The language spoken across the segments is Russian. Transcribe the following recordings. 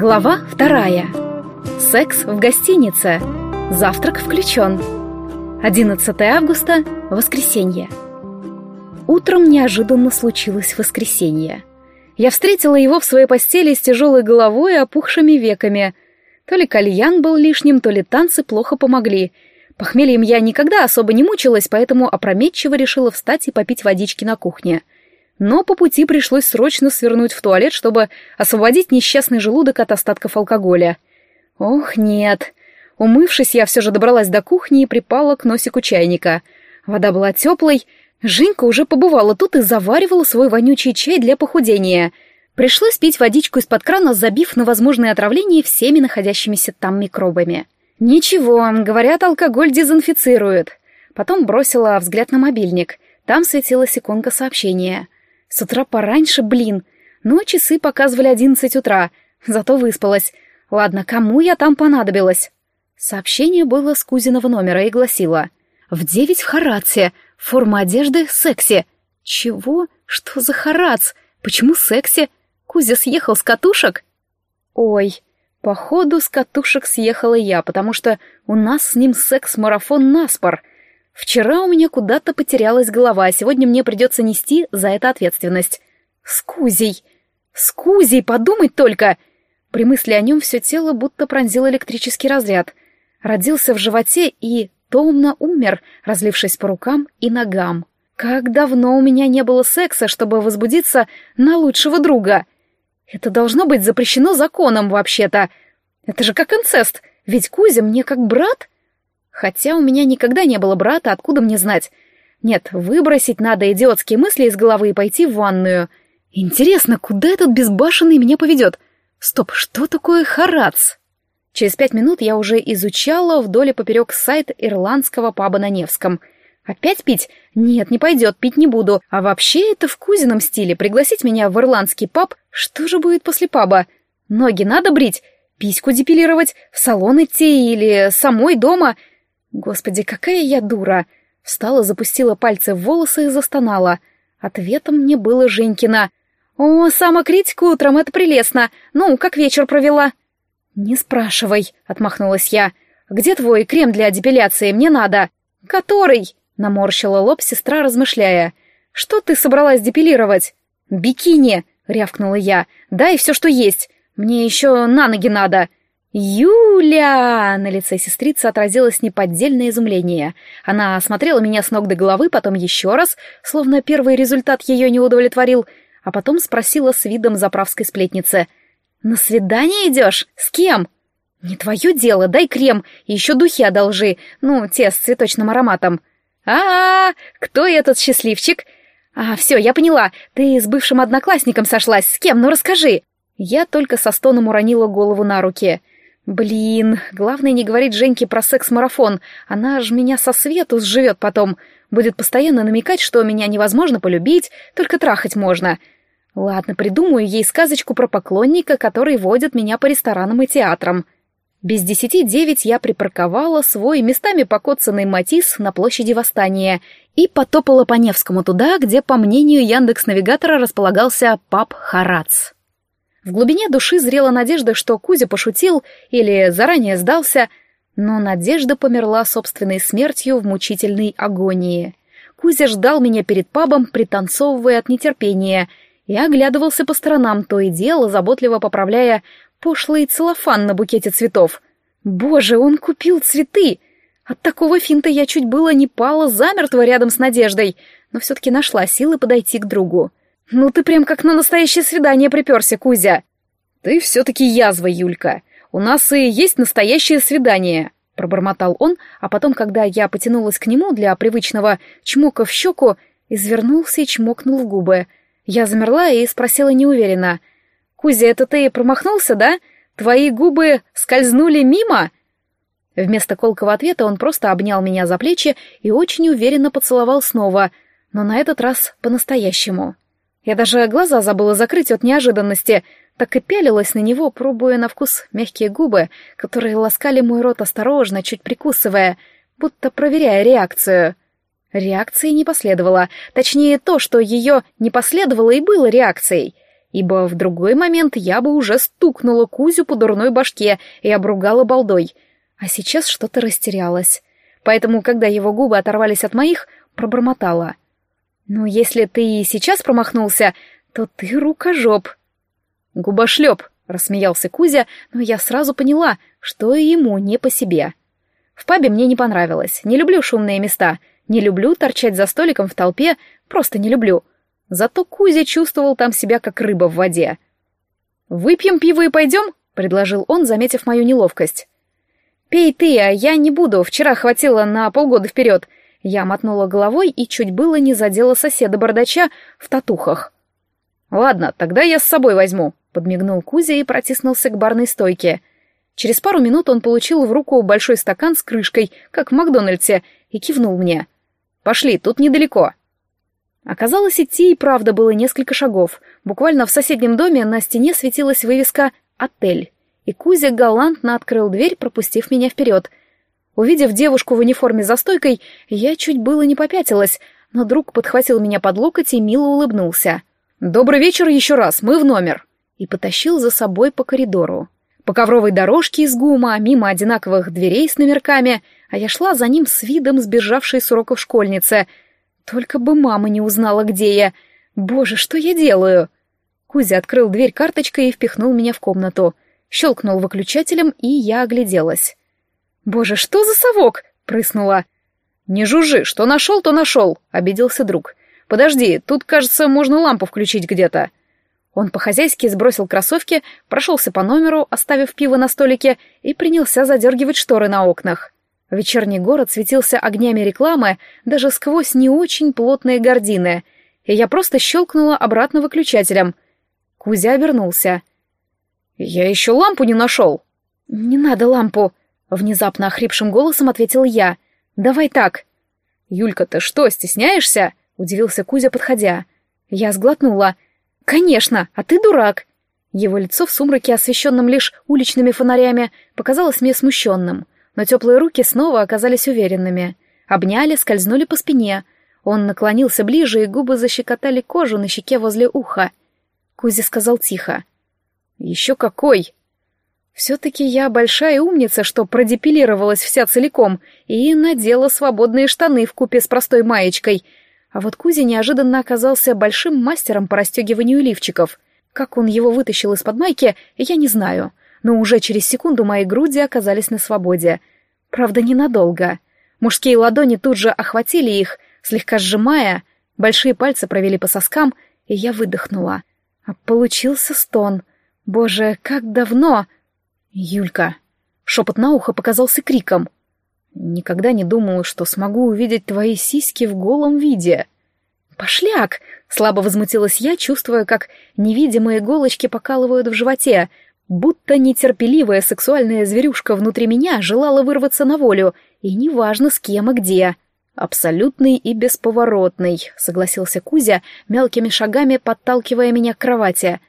Глава вторая. Секс в гостинице. Завтрак включен. 11 августа. Воскресенье. Утром неожиданно случилось воскресенье. Я встретила его в своей постели с тяжелой головой и опухшими веками. То ли кальян был лишним, то ли танцы плохо помогли. Похмельем я никогда особо не мучилась, поэтому опрометчиво решила встать и попить водички на кухне — но по пути пришлось срочно свернуть в туалет, чтобы освободить несчастный желудок от остатков алкоголя. Ох, нет. Умывшись, я все же добралась до кухни и припала к носику чайника. Вода была теплой. Женька уже побывала тут и заваривала свой вонючий чай для похудения. Пришлось пить водичку из-под крана, забив на возможные отравления всеми находящимися там микробами. Ничего, говорят, алкоголь дезинфицирует. Потом бросила взгляд на мобильник. Там светилась иконка сообщения — с утра пораньше, блин. Но часы показывали одиннадцать утра. Зато выспалась. Ладно, кому я там понадобилась? Сообщение было с Кузиного номера и гласило. «В девять в Хараци. Форма одежды секси». «Чего? Что за Харац? Почему секси? Кузя съехал с катушек?» «Ой, походу с катушек съехала я, потому что у нас с ним секс-марафон наспор. Вчера у меня куда-то потерялась голова, а сегодня мне придется нести за это ответственность. Скузей! Скузей, подумать только! При мысли о нем все тело будто пронзил электрический разряд. Родился в животе и томно умер, разлившись по рукам и ногам. Как давно у меня не было секса, чтобы возбудиться на лучшего друга? Это должно быть запрещено законом, вообще-то. Это же как инцест, ведь Кузя мне как брат — Хотя у меня никогда не было брата, откуда мне знать? Нет, выбросить надо идиотские мысли из головы и пойти в ванную. Интересно, куда этот безбашенный меня поведет? Стоп, что такое харац? Через пять минут я уже изучала вдоль и поперек сайт ирландского паба на Невском. Опять пить? Нет, не пойдет, пить не буду. А вообще это в кузином стиле. Пригласить меня в ирландский паб? Что же будет после паба? Ноги надо брить? Письку депилировать? В салон идти или самой дома? Господи, какая я дура! Встала, запустила пальцы в волосы и застонала. Ответом мне было Женькина. «О, самокритика утром, это прелестно! Ну, как вечер провела?» «Не спрашивай», — отмахнулась я. «Где твой крем для депиляции? Мне надо». «Который?» — наморщила лоб сестра, размышляя. «Что ты собралась депилировать?» «Бикини!» — рявкнула я. «Дай все, что есть. Мне еще на ноги надо». «Юля!» — на лице сестрицы отразилось неподдельное изумление. Она осмотрела меня с ног до головы, потом еще раз, словно первый результат ее не удовлетворил, а потом спросила с видом заправской сплетницы. «На свидание идешь? С кем?» «Не твое дело, дай крем и еще духи одолжи, ну, те с цветочным ароматом». А, -а, а Кто этот счастливчик?» «А, все, я поняла, ты с бывшим одноклассником сошлась, с кем, ну расскажи». Я только со стоном уронила голову на руки — Блин, главное не говорить Женьке про секс-марафон. Она ж меня со свету сживет потом. Будет постоянно намекать, что меня невозможно полюбить, только трахать можно. Ладно, придумаю ей сказочку про поклонника, который водит меня по ресторанам и театрам. Без десяти девять я припарковала свой местами покоцанный Матис на площади Восстания и потопала по Невскому туда, где, по мнению Яндекс-навигатора, располагался паб «Харац». В глубине души зрела надежда, что Кузя пошутил или заранее сдался, но надежда померла собственной смертью в мучительной агонии. Кузя ждал меня перед пабом, пританцовывая от нетерпения, и оглядывался по сторонам, то и дело, заботливо поправляя пошлый целлофан на букете цветов. Боже, он купил цветы! От такого финта я чуть было не пала замертво рядом с Надеждой, но все-таки нашла силы подойти к другу. «Ну ты прям как на настоящее свидание приперся, Кузя!» «Ты все-таки язва, Юлька. У нас и есть настоящее свидание», — пробормотал он, а потом, когда я потянулась к нему для привычного чмока в щеку, извернулся и чмокнул в губы. Я замерла и спросила неуверенно. «Кузя, это ты промахнулся, да? Твои губы скользнули мимо?» Вместо колкого ответа он просто обнял меня за плечи и очень уверенно поцеловал снова, но на этот раз по-настоящему. Я даже глаза забыла закрыть от неожиданности, так и пялилась на него, пробуя на вкус мягкие губы, которые ласкали мой рот осторожно, чуть прикусывая, будто проверяя реакцию. Реакции не последовало, точнее то, что ее не последовало и было реакцией. ибо в другой момент я бы уже стукнула Кузю по дурной башке и обругала балдой. А сейчас что-то растерялась. Поэтому, когда его губы оторвались от моих, пробормотала. «Ну, если ты и сейчас промахнулся, то ты рукожоп». «Губошлеп», — рассмеялся Кузя, но я сразу поняла, что ему не по себе. В пабе мне не понравилось, не люблю шумные места, не люблю торчать за столиком в толпе, просто не люблю. Зато Кузя чувствовал там себя как рыба в воде. «Выпьем пиво и пойдем?» — предложил он, заметив мою неловкость. «Пей ты, а я не буду, вчера хватило на полгода вперед». Я мотнула головой и чуть было не задела соседа-бардача в татухах. «Ладно, тогда я с собой возьму», — подмигнул Кузя и протиснулся к барной стойке. Через пару минут он получил в руку большой стакан с крышкой, как в Макдональдсе, и кивнул мне. «Пошли, тут недалеко». Оказалось, идти и правда было несколько шагов. Буквально в соседнем доме на стене светилась вывеска «Отель» и Кузя галантно открыл дверь, пропустив меня вперед. Увидев девушку в униформе за стойкой, я чуть было не попятилась, но друг подхватил меня под локоть и мило улыбнулся. «Добрый вечер еще раз, мы в номер!» и потащил за собой по коридору. По ковровой дорожке из гума, мимо одинаковых дверей с номерками, а я шла за ним с видом сбежавшей с уроков школьницы. Только бы мама не узнала, где я. Боже, что я делаю? Кузя открыл дверь карточкой и впихнул меня в комнату — щелкнул выключателем, и я огляделась. «Боже, что за совок?» — прыснула. «Не жужжи, что нашел, то нашел», — обиделся друг. «Подожди, тут, кажется, можно лампу включить где-то». Он по-хозяйски сбросил кроссовки, прошелся по номеру, оставив пиво на столике, и принялся задергивать шторы на окнах. Вечерний город светился огнями рекламы даже сквозь не очень плотные гардины, и я просто щелкнула обратно выключателем. Кузя обернулся. «Я еще лампу не нашел». «Не надо лампу», — внезапно охрипшим голосом ответил я. «Давай так». «Юлька, ты что, стесняешься?» — удивился Кузя, подходя. Я сглотнула. «Конечно, а ты дурак». Его лицо в сумраке, освещенном лишь уличными фонарями, показалось мне смущенным, но теплые руки снова оказались уверенными. Обняли, скользнули по спине. Он наклонился ближе, и губы защекотали кожу на щеке возле уха. Кузя сказал тихо. Еще какой! Все-таки я большая умница, что продепилировалась вся целиком и надела свободные штаны в купе с простой маечкой. А вот Кузя неожиданно оказался большим мастером по расстегиванию лифчиков. Как он его вытащил из-под майки, я не знаю. Но уже через секунду мои груди оказались на свободе. Правда, ненадолго. Мужские ладони тут же охватили их, слегка сжимая, большие пальцы провели по соскам, и я выдохнула. А получился стон. Боже, как давно! Юлька! Шепот на ухо показался криком. Никогда не думала, что смогу увидеть твои сиськи в голом виде. Пошляк! Слабо возмутилась я, чувствуя, как невидимые иголочки покалывают в животе, будто нетерпеливая сексуальная зверюшка внутри меня желала вырваться на волю, и неважно с кем и где. «Абсолютный и бесповоротный», — согласился Кузя, мелкими шагами подталкивая меня к кровати.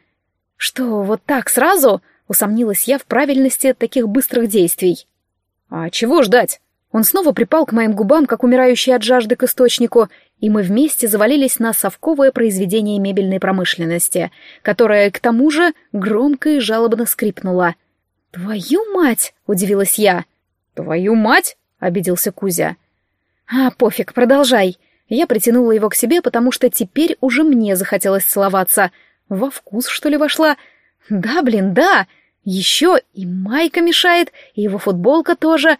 «Что, вот так сразу?» — усомнилась я в правильности таких быстрых действий. «А чего ждать?» Он снова припал к моим губам, как умирающий от жажды к источнику, и мы вместе завалились на совковое произведение мебельной промышленности, которое, к тому же, громко и жалобно скрипнуло. «Твою мать!» — удивилась я. «Твою мать?» — обиделся Кузя. «А, пофиг, продолжай!» Я притянула его к себе, потому что теперь уже мне захотелось целоваться — во вкус, что ли, вошла? Да, блин, да. Еще и майка мешает, и его футболка тоже.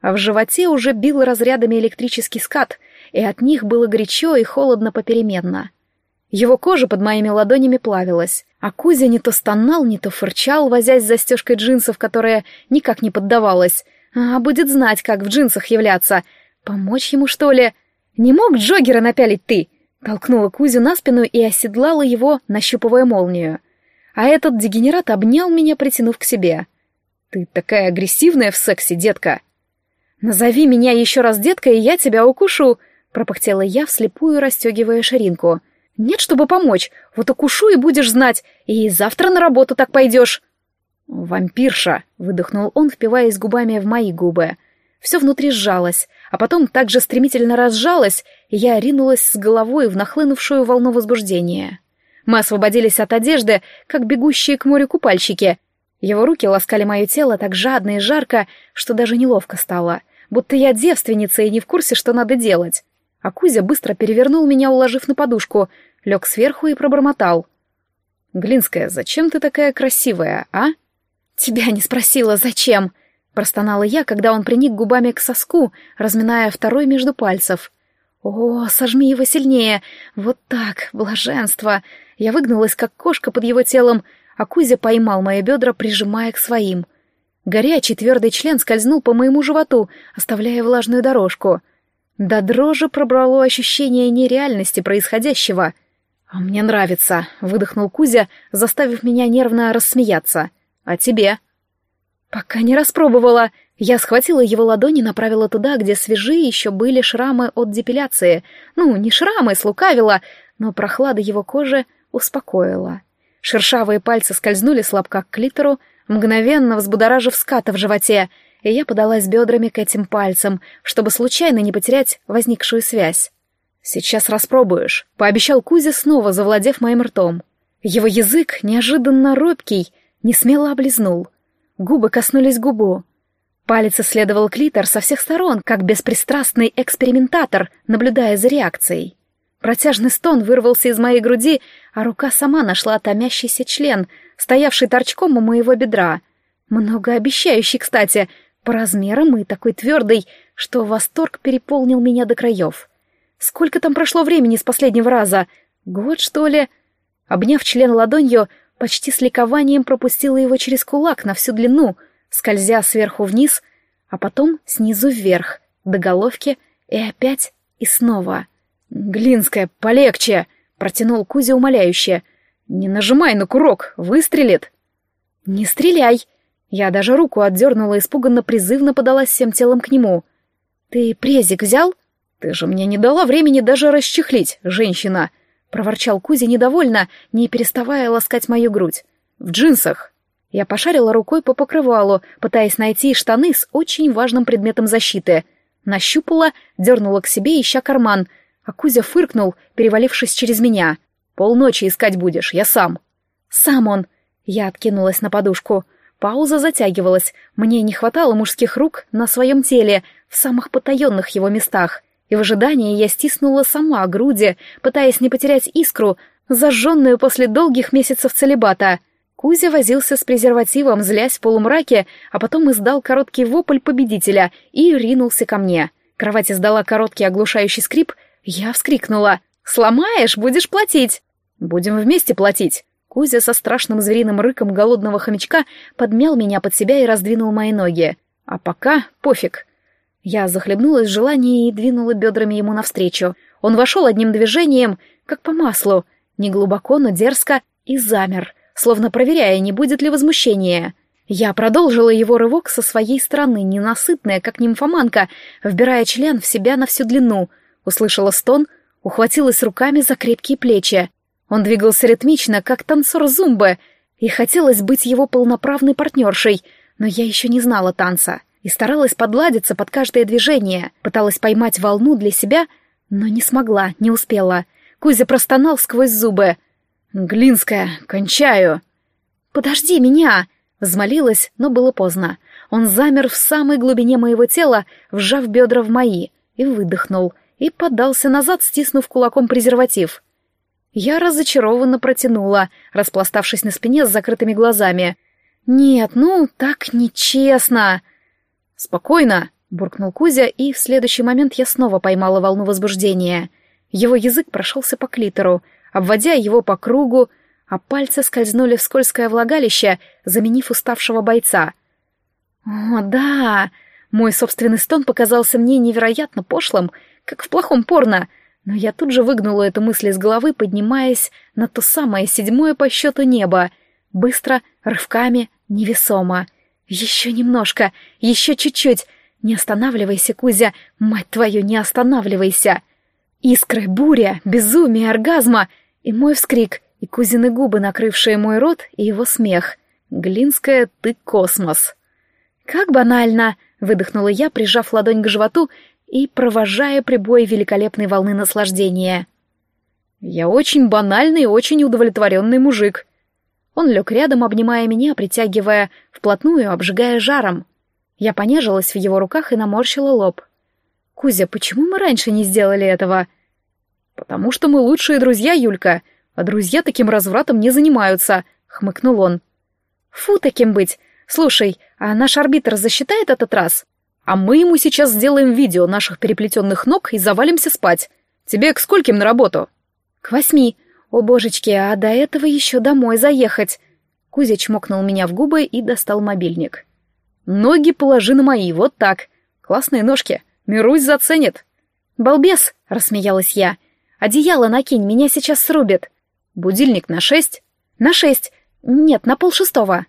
А в животе уже бил разрядами электрический скат, и от них было горячо и холодно попеременно. Его кожа под моими ладонями плавилась, а Кузя не то стонал, не то фырчал, возясь с застежкой джинсов, которая никак не поддавалась. А будет знать, как в джинсах являться. Помочь ему, что ли? Не мог Джогера напялить ты? Толкнула Кузю на спину и оседлала его, нащупывая молнию. А этот дегенерат обнял меня, притянув к себе. «Ты такая агрессивная в сексе, детка!» «Назови меня еще раз деткой, и я тебя укушу!» — пропыхтела я, вслепую расстегивая ширинку. «Нет, чтобы помочь. Вот укушу и будешь знать, и завтра на работу так пойдешь!» «Вампирша!» — выдохнул он, впиваясь губами в мои губы. Все внутри сжалось, а потом так же стремительно разжалось, и я ринулась с головой в нахлынувшую волну возбуждения. Мы освободились от одежды, как бегущие к морю купальщики. Его руки ласкали мое тело так жадно и жарко, что даже неловко стало, будто я девственница и не в курсе, что надо делать. А Кузя быстро перевернул меня, уложив на подушку, лег сверху и пробормотал. «Глинская, зачем ты такая красивая, а?» «Тебя не спросила, зачем?» — простонала я, когда он приник губами к соску, разминая второй между пальцев. «О, сожми его сильнее! Вот так, блаженство!» Я выгнулась, как кошка под его телом, а Кузя поймал мои бедра, прижимая к своим. Горячий твердый член скользнул по моему животу, оставляя влажную дорожку. До дрожи пробрало ощущение нереальности происходящего. «А мне нравится», — выдохнул Кузя, заставив меня нервно рассмеяться. «А тебе?» «Пока не распробовала», я схватила его ладони и направила туда, где свежие еще были шрамы от депиляции. Ну, не шрамы, слукавила, но прохлада его кожи успокоила. Шершавые пальцы скользнули слабко к клитору, мгновенно взбудоражив ската в животе, и я подалась бедрами к этим пальцам, чтобы случайно не потерять возникшую связь. «Сейчас распробуешь», — пообещал Кузя, снова завладев моим ртом. Его язык, неожиданно робкий, не смело облизнул. Губы коснулись губу. Палец исследовал клитор со всех сторон, как беспристрастный экспериментатор, наблюдая за реакцией. Протяжный стон вырвался из моей груди, а рука сама нашла томящийся член, стоявший торчком у моего бедра. Многообещающий, кстати, по размерам и такой твердый, что восторг переполнил меня до краев. Сколько там прошло времени с последнего раза? Год, что ли? Обняв член ладонью, почти с ликованием пропустила его через кулак на всю длину — скользя сверху вниз, а потом снизу вверх, до головки, и опять, и снова. «Глинская, полегче!» — протянул Кузя умоляюще. «Не нажимай на курок, выстрелит!» «Не стреляй!» Я даже руку отдернула, испуганно призывно подалась всем телом к нему. «Ты презик взял?» «Ты же мне не дала времени даже расчехлить, женщина!» — проворчал Кузя недовольно, не переставая ласкать мою грудь. «В джинсах!» Я пошарила рукой по покрывалу, пытаясь найти штаны с очень важным предметом защиты. Нащупала, дернула к себе, ища карман, а Кузя фыркнул, перевалившись через меня. «Полночи искать будешь, я сам». «Сам он!» Я откинулась на подушку. Пауза затягивалась. Мне не хватало мужских рук на своем теле, в самых потаенных его местах. И в ожидании я стиснула сама груди, пытаясь не потерять искру, зажженную после долгих месяцев целебата — Кузя возился с презервативом, злясь в полумраке, а потом издал короткий вопль победителя и ринулся ко мне. Кровать издала короткий оглушающий скрип, я вскрикнула. «Сломаешь, будешь платить!» «Будем вместе платить!» Кузя со страшным звериным рыком голодного хомячка подмял меня под себя и раздвинул мои ноги. А пока пофиг. Я захлебнулась в желании и двинула бедрами ему навстречу. Он вошел одним движением, как по маслу, не глубоко, но дерзко, и замер, словно проверяя, не будет ли возмущения. Я продолжила его рывок со своей стороны, ненасытная, как нимфоманка, вбирая член в себя на всю длину. Услышала стон, ухватилась руками за крепкие плечи. Он двигался ритмично, как танцор зумбы, и хотелось быть его полноправной партнершей, но я еще не знала танца и старалась подладиться под каждое движение, пыталась поймать волну для себя, но не смогла, не успела. Кузя простонал сквозь зубы — «Глинская, кончаю!» «Подожди меня!» — взмолилась, но было поздно. Он замер в самой глубине моего тела, вжав бедра в мои, и выдохнул, и подался назад, стиснув кулаком презерватив. Я разочарованно протянула, распластавшись на спине с закрытыми глазами. «Нет, ну, так нечестно!» «Спокойно!» — буркнул Кузя, и в следующий момент я снова поймала волну возбуждения. Его язык прошелся по клитору, обводя его по кругу, а пальцы скользнули в скользкое влагалище, заменив уставшего бойца. «О, да!» Мой собственный стон показался мне невероятно пошлым, как в плохом порно, но я тут же выгнула эту мысль из головы, поднимаясь на то самое седьмое по счету небо, быстро, рывками, невесомо. Еще немножко, еще чуть-чуть. Не останавливайся, Кузя, мать твою, не останавливайся. Искры, буря, безумие, оргазма и мой вскрик, и кузины губы, накрывшие мой рот, и его смех. «Глинская, ты космос!» «Как банально!» — выдохнула я, прижав ладонь к животу и провожая прибой великолепной волны наслаждения. Я очень банальный и очень удовлетворенный мужик. Он лег рядом, обнимая меня, притягивая вплотную, обжигая жаром. Я понежилась в его руках и наморщила лоб. «Кузя, почему мы раньше не сделали этого?» «Потому что мы лучшие друзья, Юлька, а друзья таким развратом не занимаются», — хмыкнул он. «Фу, таким быть. Слушай, а наш арбитр засчитает этот раз? А мы ему сейчас сделаем видео наших переплетенных ног и завалимся спать. Тебе к скольким на работу?» «К восьми. О, божечки, а до этого еще домой заехать». Кузя чмокнул меня в губы и достал мобильник. «Ноги положи на мои, вот так. Классные ножки. Мирусь заценит». «Балбес!» — рассмеялась я. «Одеяло накинь, меня сейчас срубит». «Будильник на шесть?» «На шесть. Нет, на полшестого».